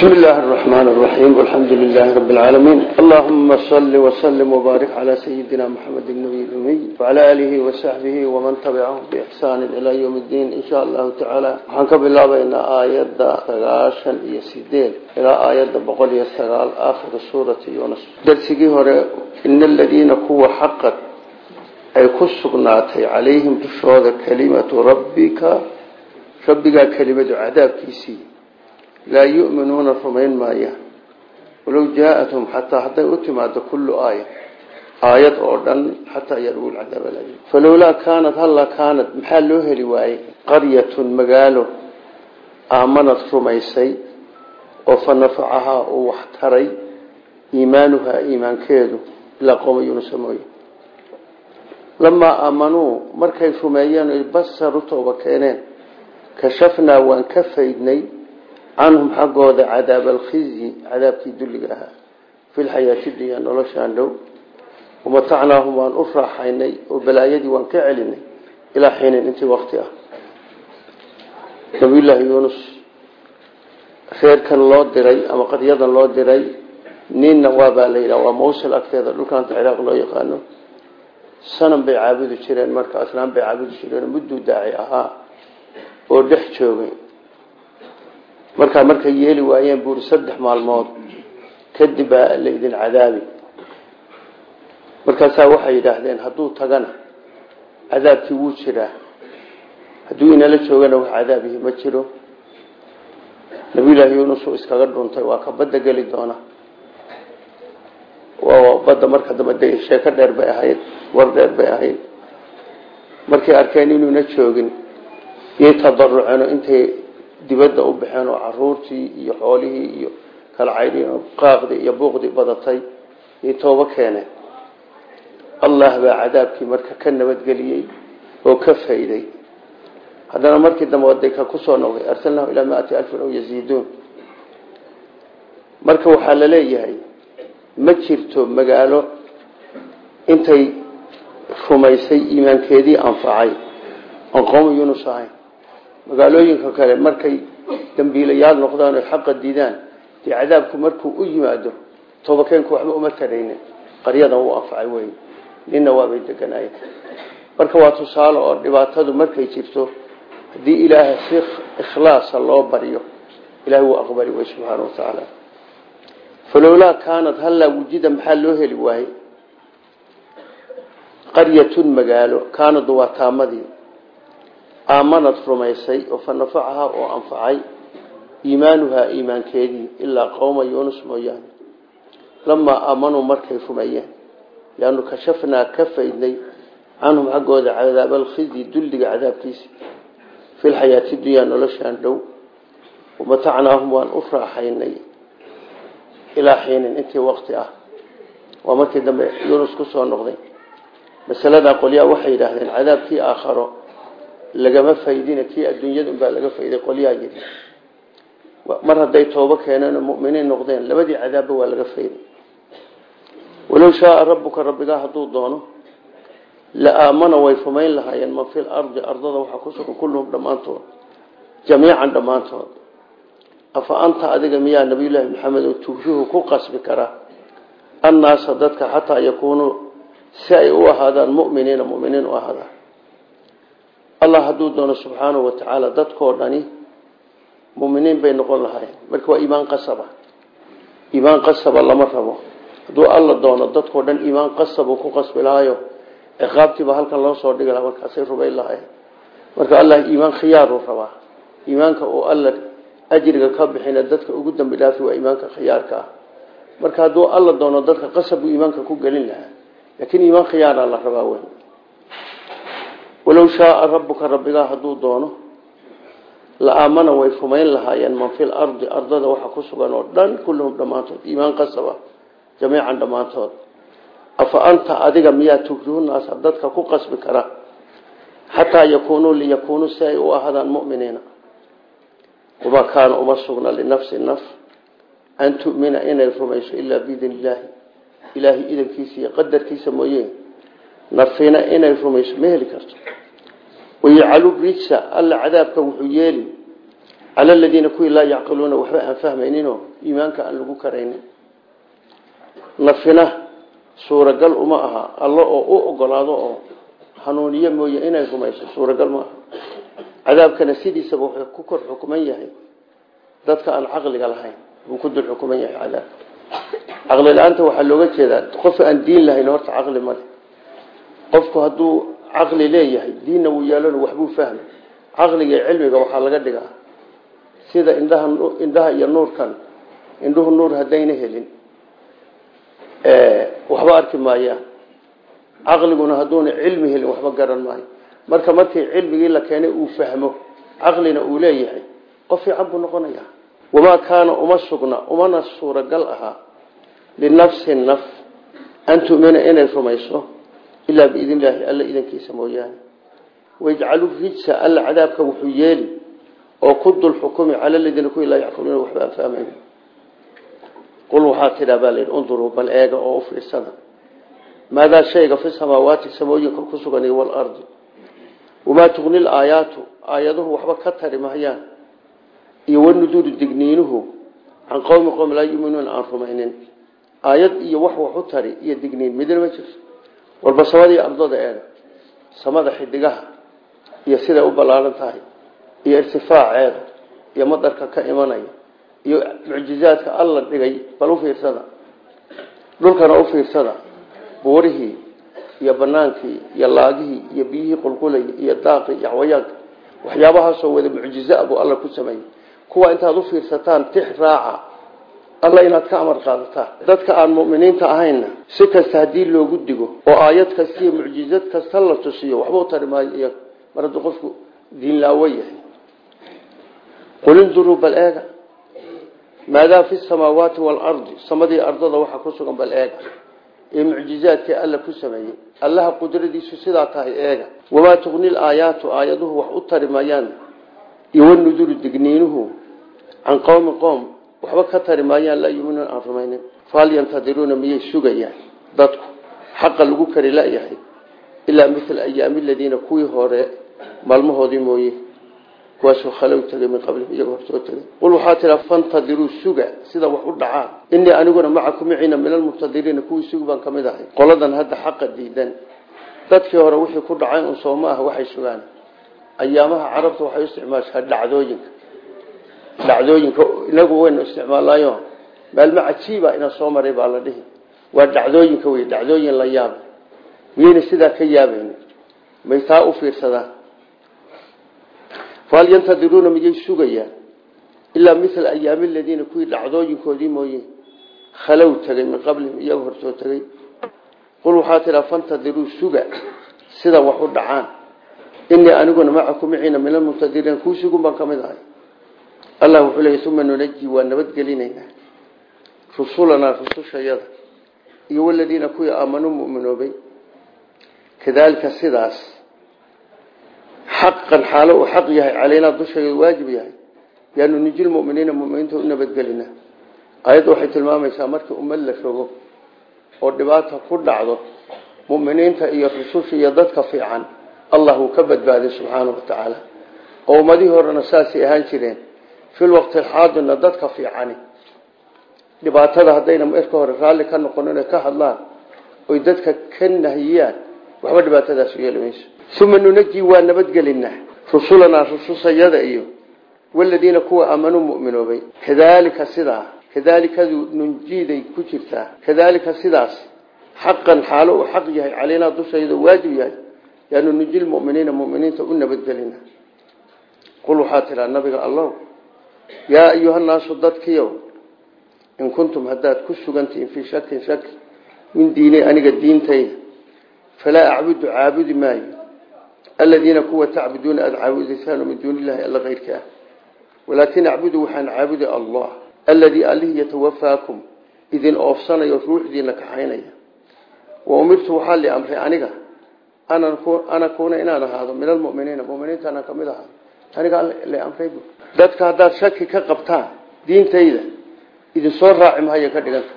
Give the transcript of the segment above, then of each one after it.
بسم الله الرحمن الرحيم والحمد لله رب العالمين اللهم صل وسلم وبارك على سيدنا محمد النبي الأمي وعلى آله وصحبه ومن تبعهم بإحسان إلى يوم الدين إن شاء الله تعالى حنك بالله بين آيات تغاشا يسيدين إلى آيات بقول يستغال آخر سورة يونس درسكي هراء إن الذين كوا حقا أي كسقناتي عليهم تشهد كلمة ربك ربك كلمة عذاب كيسي laa yu'minuuna rumayn maayaan walow jaa-athum xataa hadday u timaado kullu aaya aayad oo dhan xataa yaruu lcadaab alim falowlaa kaanat hallaa kaanad maxaa loo heli waayey? Qaryatun magaalo aamanad rumaysay oo fa nafacahaa uu wax taray iimaanuhaa iimaankeedu ilaa qowma yunusa mooye. Lamaa aamanuu markay rumeeyeen keeneen. Kashafnaa waan ka faydnay canhum xaggooda cadaab alkhizyi cadaabkii dulliga ahaa. Fi lxayaati dunya noloshaan dhow. Wamatacnaahum waan u raaxaynay oo balaayadii waan ka celinay ilaa xiinin intii wakti ah. Nabiyullaahi yuunus reerkan loo diray ama qadyadan loo diray ninna waabaa la yidhaha waa mawsil agteeda dhulkaanta ciraaq loo yaqaano. Sanam bay caabudi jireen marka asnaan bay caabudi jireen mudduu daaci ahaa oo dhex joogay markaa markay yeeli waayeen buuri saddex maalmood kadib baa laydin cadaabi. Markaasaa waxay yidhaahdeen hadduu tagana cadaabkii wuu jiraa. Hadduu inala joogana wax cadaabihi ma jiro. Nabiyullaahi yuunus uu iskaga dhuntay waa ka badda geli doona. Badda marka dambe de sheeko dheer bay ahayd war dheer bay ahayd. Markay arkeen inuuna joogin iyo tadaruceen intay dibadda u baxeen oo caruurtii iyo xoolihii iyo kala caydhi qaaqdii iyo buuqdii badatay iyo toobo keeneen allah baa cadaabkii marka ka nabadgeliyey oo ka fayday. Haddana markii dambe waday ka ku soo noqday arsalnahu ilaa maati alfin aw yaziiduun. Marka waxaa la leeyahay ma jirto magaalo intay rumaysay iimaankeedii anfacay oon qowma yunus ahayn magaalooyinka kale markay dambiilayaal noqdaan oy xaqa diidaan dee cadaabku markuu u yimaado toobakeenku waxba uma taraynin. Qaryadan uu anfacay wey. Ninna waabay deganaayeen marka waa tusaale oo dhibaatadu markay jirto haddii ilaaha si ikhlaasa loo baryo ilahay wuu aqbali wey subxaana watacaala falowlaa kaanad hallaa wujida maxaa loo heli waayey? Qaryatun magaalo kaanadu waa taamadii aamanad rumaysay oo fa nafacahaa oo anfacay iimaanuhaa iimaankeedii ilaa qowma yuunus mooyaane. Lamaa aamanuu markay rumeeyeen yaanu kashafnaa ka faydnay canhum xaggooda cadaab alkhizyi dulliga cadaabkiisi. Fi lxayaati dunyaa noloshaan dhow wamatacnaahum waan u raaxaynay ilaa xiinin intii waqti ah. Waa markii dambe yuunus ku soo noqday. Masaladaa qolyaa waxay yidhaahdeen cadaabkii aakharo lagama faydina kii adduunyada unbaa laga fayday qolyaha yiri mar hadday toobo keeneen oo noqdeen labadii cadaabba waa laga fayday. Walow shaaa rabbuka rabbigaa hadduu doono la aamana way rumayn lahaayeen man fil ardi ardada waxaa ku sugan kulluhum dhammaantood jamiican dhammaantood. Afa anta adiga miyaa nabiyullaahi maxamed oo tugshuhu ku qasbi karaa annaasa dadka xataa yakuunuu si ay u ahaadaan muminiina muminiin u ahaadaan allah hadduu doono subxaanahu wa tacaala dadkoo dhani muminiin bay noqon lahaayeen. Marka waa iimaan qasaba. Iimaan qasaba lama rabo. Hadduu alla doono dadkoo dhan iimaan qasabuu ku qasbi lahaayo ciqaabtiiba halkan loo soo dhigi lahaa markaasay rubayn lahaayeen. Marka allah iimaan khiyaaruu rabaa. Iimaanka uu alla ajriga ka bixina dadka ugu dambi dhaafi waa iimaanka khiyaarka. Ah marka hadduu alla doono dadka qasab buu iimaanka ku gelin lahaa laakiin iimaan khiyaaraa la walow shaaa rabbuka rabbigaa hadduu doono la aamana way rumayn lahaayeen man fil ardi ardada waxa ku sugan oo dhan kulluhum dhammaantood iimaan qasaba jamiican dhammaantood. Afa anta adiga miyaa tugrihunaasa dadka ku qasbi kara xataa yakuunuu liyakuunuu si ay u ahaadaan muminiina. Wamaa kaana uma sugna linafsi naf an tu'mina inay rumayso ilaa biidn illaahi ilaahay idankiisa iyo qadarkiisa mooye nafina inay rumayso ma heli karto. Wayajcalu rijsa alla cadaabka wuxuu yeeli. Cala aladiina kuwii laa yacqiluuna waxba aan fahmayninoo iimaanka aan lagu karaynin. Nafina suuragal uma aha. Allo oo u ogolaado oo hanuuniye mooye inay rumayso suuragal ma aha. Cadaabkana sidiisaba wuxuu ku kor xukuman yahay. Dadka aan caqliga lahayn buu ku dul xukuman yahay cadaab caqli la'aanta qofku hadduu caqli leeyahay diinna wuu yeelano waxbuu fahmay caqliga cilmiga waxaa laga dhigaa sida indhaha indhaha iyo nuurkan indhuhu nuur haddayna helin. Waxba arki maayaan. Caqliguna hadduuna cilmi helin waxba garan maayo. Marka markii cilmigii la keenay uu fahmo caqlina uu leeyahay qof fiican buu noqonaya wamaa kaana uma sugna umana suuragal ahaa. Linafsin naf an tumina inay rumayso ilaa biidn illaahi alla idankiisa mooyaane. Wayajcalu rijsa alla cadaabka wuxuu yeeli oo ku dul xukumi cala ladiina kuwii laa yacqiluuna waxba aan fahmayn qul waxaa tidhaa baa layidhi unduruu bal eega oo u fiirsada. Maadaa shayga fi samaawaati samooyinka ku sugan iyo walardi wamaa tugni laayaatu aayaduhu waxba ka tari mahayaan. Iyo wanuduuru digniinuhu can qowmi qowm laa yuminuuna aan rumaynin. Aayad iyo wax wax u tari iyo digniin midna ma jirto walba samadii ardada eega samada xidigaha iyo siday u ballaaran tahay iyo irtifaaceeda iyo madarka ka imanaya iyo mucjizaadka alla dhigay bal u fiirsada. Dhulkana u fiirsada. Buurihii iyo banaankii iyo laagihii iyo biyihii qulqulayay iyo daaqii iyo xawayaanka waxyaabahaasoo wada mucjiza buu alla ku sameeyey. Kuwa intaad u fiirsataan tix raaca alla inaad ka amar qaadataan dadka aan mu'miniinta ahayna si kasta haddii loogu digo oo aayad kasta iyo mucjizad kasta la tusiyo waxba u tari maayo iyaga mar hadduu qofku diinlaawo yahay. Qul induruu bal eega. Maadaa fi samaawaati waalardi samadii ardada waxaa ku sugan bal eega. Ee mucjizaadkii alla ku sameeyey. Allaha qudradiisu sidaa tahay eega. Wamaa tugni laayaatu aayaduhu wax u tari iyo wanuduru digniinuhu can qowmi qowm waxba ka tari maayaan laa yuminuun aan rumaynin. Fahal yantadiruuna miyay sugayaan dadku? Xaqa lagu kari layahay ilaa mila ayaami aladiina kuwii hore maalmahoodii mooye. Kuwaasoo khalow tegay min qablihim iyaga horsoo tegay qul waxaa tiraa fantadiruu suga. Sida wax u dhacaan. Inii aniguna macakum miciina min almubtadiriina kuwii sugi baan ka mid ahay. Qoladan hadda xaqa diidan. Dadkii hore wixii ku dhacay un soo ma ah waxay sugaan. Ayaamaha carabta waxay u isticmaashaa dhacdooyinka dhacdooyinka inagu waynu isticmaalayo maalmo cajiiba ina soo maray baa la dhihi. Waa dhacdooyinka wey dhacdooyin la yaaba miyayna sidaa ka yaabayn may taa u fiirsadaan fahal yantadiruuna miyay sugayaan? Ilaa mila ayaami aladiina kuwii dhacdooyinkoodii mooye khalow tegay min qablihim iyaga horsoo tegay qul waxaa tiraa fantadiruu suga sida wax u dhacaan. Inii aniguna macakum miciina min almubtadiriin kuu sugun baan ka mid ahay allah wuxuu leeyay uma nunaji waa nabadgelinaynaa rusulanaa rusushayada iyo waladiina kuwii aamanuu muminoobay. Kadaalika sidaas xaqan xaalo uu xaq yahay calaynaa dusheeda waajib yahay yaanu nijil muminiina muminiinta u nabadgelina ayadda waxay tilmaamaysaa markii ummad la rogo oo dhibaata ku dhacdo muminiinta iyo rususha iyo dadka fiican allah uu ka badbaaday subxaanahu watacaala oo ummadihii horena fil waqti alxaadirna dadka fiicani dhibaatada haddayna marka hore raalli ka noqonin ka hadlaan oy dadka ka nahiyaan waxba dhibaatadaas yeeli mayso uma nunaji waa nabadgelinaa rusulanaa rususayada iyo waladiina kuwa aamanuu muminoobay kadaalika sidaa kadaalikadu nunjiiday ku jirtaa kadaalika sidaas xaqan xaalo uu xaq yahay calaynaa dushayda waajib yahay yaanu nujil muminiina muminiinta u nabadgelina qul waxaa tiraa nabiga allow yaa ayuhannaasu dadkiiow in kuntum haddaad ku sugantihiin fii shakin shaki min diini aniga diintayda falaa acbudu caabudi maayo. Aladiina kuwa tacbuduuna aada caabudaysaan min duuni illahi alla keyrka ah. Walaakin acbudu waxaan caabudi allah aladii allihii yatawafaakum idin oofsanayo ruuxdiina kaxaynaya wa umirtu waxaa li amray aniga ana kuuna inaan ahaado min almuminiina muminiintaanaan ka mid ahaado aniga la amray dadka haddaad shaki ka qabtaan diintayda idin soo raaci mahayo ka dhiganta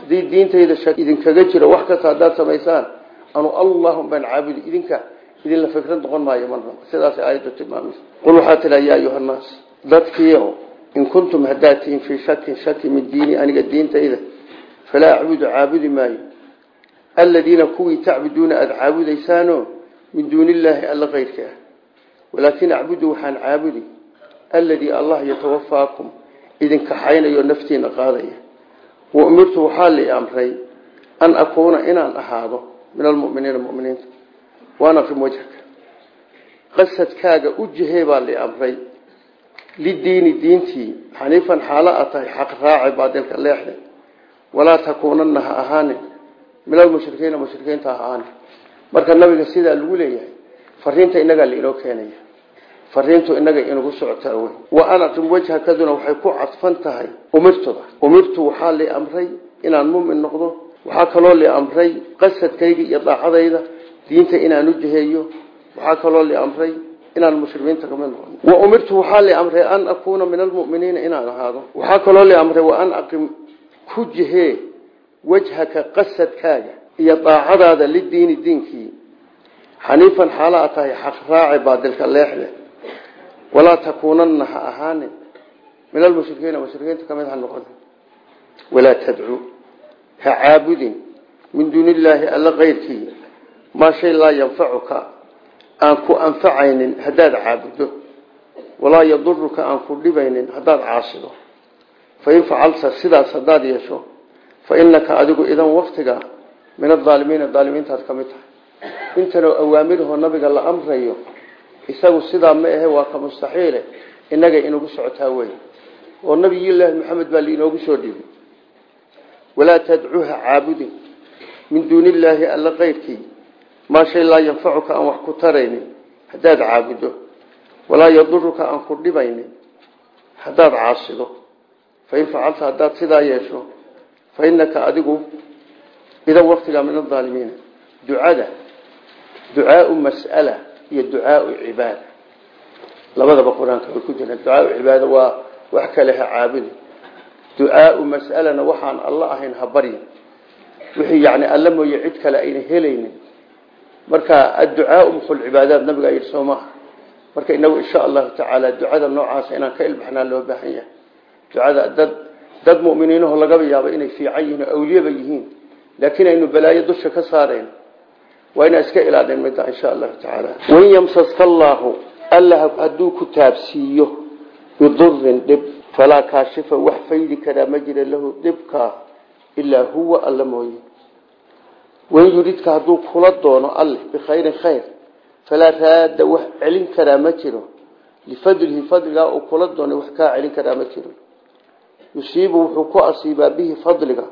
haddii diintayda idinkaga jiro wax kasta haddaad samaysaan anu allahum baan caabudi idinka idinla fikrad noqon maayo marna sidaas aayaddu tilmaamaysa. Qul waxaa tiraa yaa ayuha nnaas in kuntum haddaad tihiin fii shakin shaki min diini aniga diintayda falaa acbudu caabudi maayo. Aladiina kuwii tacbuduuna aada caabudaysaano min duuni illaahi alla walaakin acbudu waxaan caabudi alladii allah yatawafaakum idinkaxaynayo naftiina qaadaya. Wa umirtu waxaa li amray an akuuna inaan ahaado min almuminiina muminiinta. Waan aqim wajhaka. Qasadkaaga u jihee baa li amray lidiini diintii. Xaniifan xaalo a tahay xaq raace baadilka leexde. Walaa takuunana ha ahaanin. Min almushrikiina mushrikiinta ha ahaanin. Marka nabiga sidaa lagu leeyahay fariinta fariintu inaga inagu socotaa wey. Wa an aqim wajhakaduna waxay ku cadfan tahay. Umirtuda umirtu waxaa li amray inaan mumin noqdo. Waxaa kaloo li amray qasadkayga iyo daacadayda diinta inaan u jiheeyo. Waxaa kaloo li amray inaan mushrikiinta ka mid noqon wa umirtu waxaa li amray an akuuna min almuminiina inaan ahaado. Waxaa kaloo li amray wa an aqim ku jihee wajhaka qasadkaaga iyo daacadaada lidiini diinkii. Xaniifan xaalo a tahay xaq leexde walaa takuunana ha ahaanin. Min almushrikiina mushrikiinta ka mid ha noqon walaa tadcuu ha caabudin. Min duuni illaahi alla keyrkii maa shay laa yanfacuka. Aan ku anfacaynin haddaad caabuddo walaa yaduruka aan ku dhibaynin haddaad caasido fain facalta sidaas haddaad yeesho fa inaka adigu idan waktiga min adaalimiina daalimiintaad ka mid tahay. Intanoo awaamirahoo nabiga la amrayo isagu sidaa ma ahe waa ka mustaxiile inaga inagu socotaa wey oo nabiyullaahi maxamed baa liinoogu soo dhiibay walaa tadcuuha caabudin min duuni illaahi alla keyrkii maa shay laa yanfacuka aan wax ku taraynin haddaad caabuddo walaa yaduruka aan ku dhibaynin haddaad caasido. Fain facalta haddaad sidaa yeesho fa inaka adigu idan waktigaa min adaalimiina ducada ducaau mas'ala iyo ducaau cibaada labadaba qur'aanka ku jiraan ducaau cibaada waa wax kale ha caabudi. Ducaau mas'alana waxaan alla ahayn ha baryin. Wixii yani alla mooye cid kale ayna helaynin. Marka adducaau muxul cibaadaat nabiga yidhi soo maaha marka inagu insha allahu tacaala ducada noocaasa inaan ka ilbaxnaa loo baahan ducada dad dad muminiinaho lagaba yaabo inay fiican yihiin awliyaba yihiin. Laakiin aynu balaayo dusha ka saarayn waa inaa iska ilaadhin midda insha allahu tacaala wain yamsaska allaahu alla hadduu ku taabsiiyo bidurin dhib falaa kaashifa wax faydi karaa ma jira lahu dhibka ilaa huwa alla mooye. Wain yuridka hadduu kula doono alle bikhayrin khayr falaa raada wax celin karaa ma jiro. Lifadlihi fadligaa uu kula doonay wax kaa celin karaa ma jiro. Yusiibu wuxuu ku asiibaa bihi fadliga.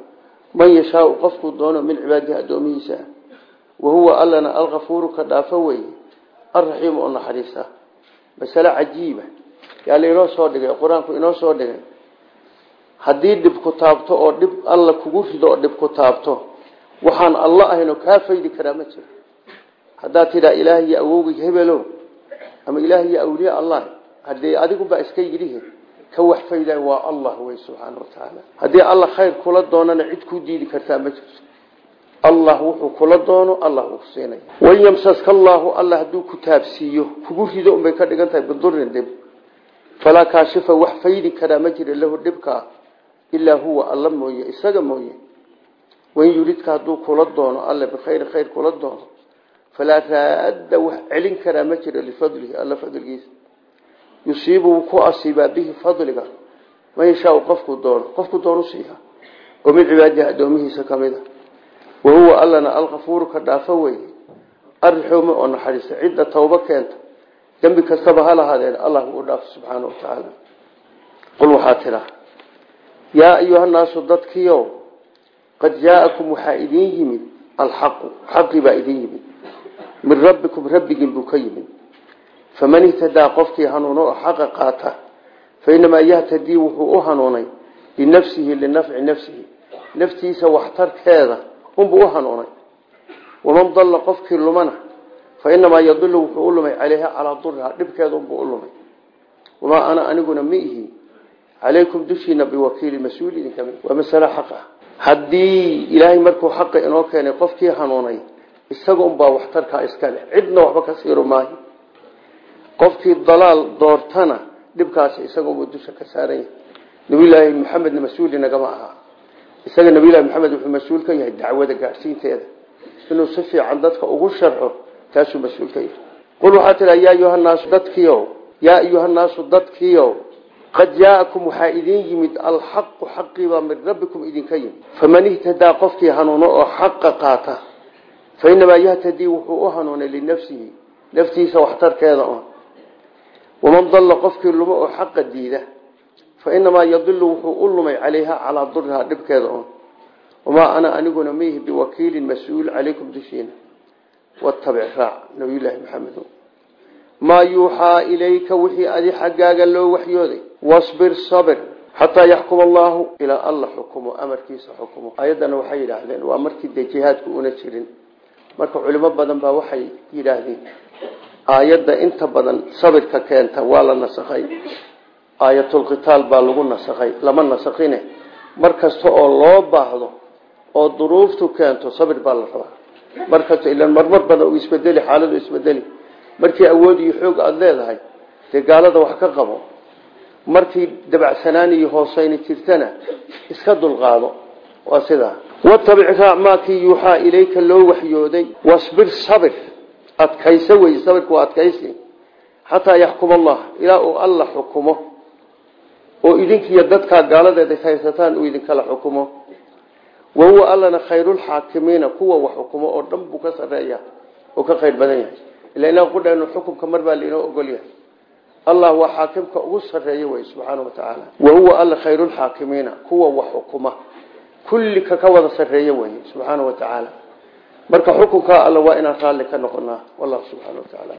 Man yashaau qofkuu doono min cibaadihi addoomihiisa wahuwa allana alkafuuru ka dhaafo weye alraxiimu oo naxariista masale cajiiba yaa lainoo soo dhigay qur'aanku inoo soo dhigay. Haddii dhib ku taabto oo dhib alla kugu rido oo dhib ku taabto waxaan alla ahaynoo kaa faydi karaa ma jiro. Haddaad tidhaa ilaah iyo awowgay hebelo ama ilaah iyo awliya allah hadee adiguba iska yidhihi ka wax fayday waa allah wey subxaana wa tacaala. Haddii alla khayr kula doonana cid kuu diidi kartaa ma jirto allah wuxuu kula doono allah uu siinaya wain yamsaska allaahu alla hadduu ku taabsiiyo kugu rido unbay ka dhigan tahay bidurin dhib. Falaa kaashifa wax faydi karaa ma jira lahu dhibkaa ilaa huwa alla mooye isaga mooye. Wain yuridka hadduu kula doono alle bikhayri khayr kula doono falaa raadda wax celin karaa ma jiro lifadlihi alla fadligiisa. Yusiibu ku asiibaa bihi fadliga man yashaau qofkuu doono qofkuu doonu siiya min cibaadihi addoomihiisa ka mid a wahuwa allana alkafuuru ka dhaafo weye arixuuma oo naxariista cidda tawbo keenta dembi kastaba ha lahaadeen allah wuu dhaafo subxaana wa tacaala qul waxaa tidhaa yaa ayuhanaasu dadkiiow qad jaa'akum waxaa idiin yimid alxaqu. Xaqi baa idiin yimid. Min rabbikum rabbigiin buu ka yimid. Faman ihtadaa qofkii hanuuno oo xaqa qaata fainamaa yahtadii wuxuu unbuu u hanuunay. Waman dalla qofkii lumana fainamaa yadilu wuxuu u lumay caleyha calaa duriha dhibkeeda unbuu u lumay. Wamaa ana aniguna ma ihi calaykum dushiina biwakiili mas'uul idinka mid waa masalo xaq ah. Haddii ilaahay markuu xaqa inoo keenay qofkii hanuunay isaga unbaa waxtarkaa iska leh. Cidna waxba ka siiru maayo qofkii dalaal doortana dhibkaas isagoobu dusha ka saaran yahay nabiyulaahi maxamedna mas'uuli isaga nabiyulahi maxamed wuxuu mas'uul ka yahay dacwada gaadhsiinteeda inuu si fiican dadka ugu sharxo taasuu mas'uul ka yahay. Qul waxaa tiaa yaa ayuhanaasu dadkiio yaa ayuhanaasu dadkiio qad jaa'akum waxaa idin yimid alxaqu xaqiibaa min rabbikum idinka yimid. Faman ihtadaa qofkii hanuuno oo xaqa qaata fa inamaa yahtadii wuxuu u hanuunay linafsihi naftiisa waxtarkeeda on waman dalla qofkii lumo oo xaqa diida fa inamaa yadilu wuxuu u lumay calayha calaa durihaa dhibkeeda on wamaa ana aniguna miihi biwakiilin mas'uul calaykum dushiina. Watabic raac nabiyulaahi maxamed maa yuuxaa ilayka wixii adi xaggaaga loo waxyooday? Wasbir sabir xataa yaxkuma allaahu ilaa alla xukumo amarkiisa xukumo ayaddana waxay yidhaahdeen waa markii dee jihaadku una jirin. Marka culimo badan baa waxay yidhaahdeen aayadda inta badan sabirka keenta waa la nasakhay aayatulqitaal baa lagu nasakhay lama nasakhine mar kasta oo loo baahdo oo duruuftu keento sabir baa la rabaa. Markasta ilan marmar badan u isbedeli xaaladu isbedeli. Markii awood iyo xoog aada leedahay dee wax ka qabo. Markii dabacsanaan iyo hooseyni jirtana iska dulqaado. Waa sidaa watabic raac maakii yuuxaa ilayka loo waxyooday. Wasbir sabir. Adkayso wey sabirku adkaysi. Xataa yaxkuma allah ilaa uu alla xukumo oo idinkiiyo dadkaa gaaladeeda haysataan uu idinkala xukumo. Wahuwa allana khayrulxaakimiina kuwa wax xukumo oo dhan buu ka sareeya oo ka khayr badan yahay. Ila inaa qudheenu xukumka mar baa lainoo ogol yahay. Allah waa xaakimka ugu sareeya wey subxaana wa tacaala wahuwa alla khayrulxaakimiina kuwa wax xukuma. Kulli ka ka wada sareeya wey subxaana wa tacaala marka xukunkaa alla waa inaan raalli ka noqonaa wallahu subxana wa tacaala